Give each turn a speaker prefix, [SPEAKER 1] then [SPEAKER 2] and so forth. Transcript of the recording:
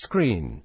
[SPEAKER 1] screen.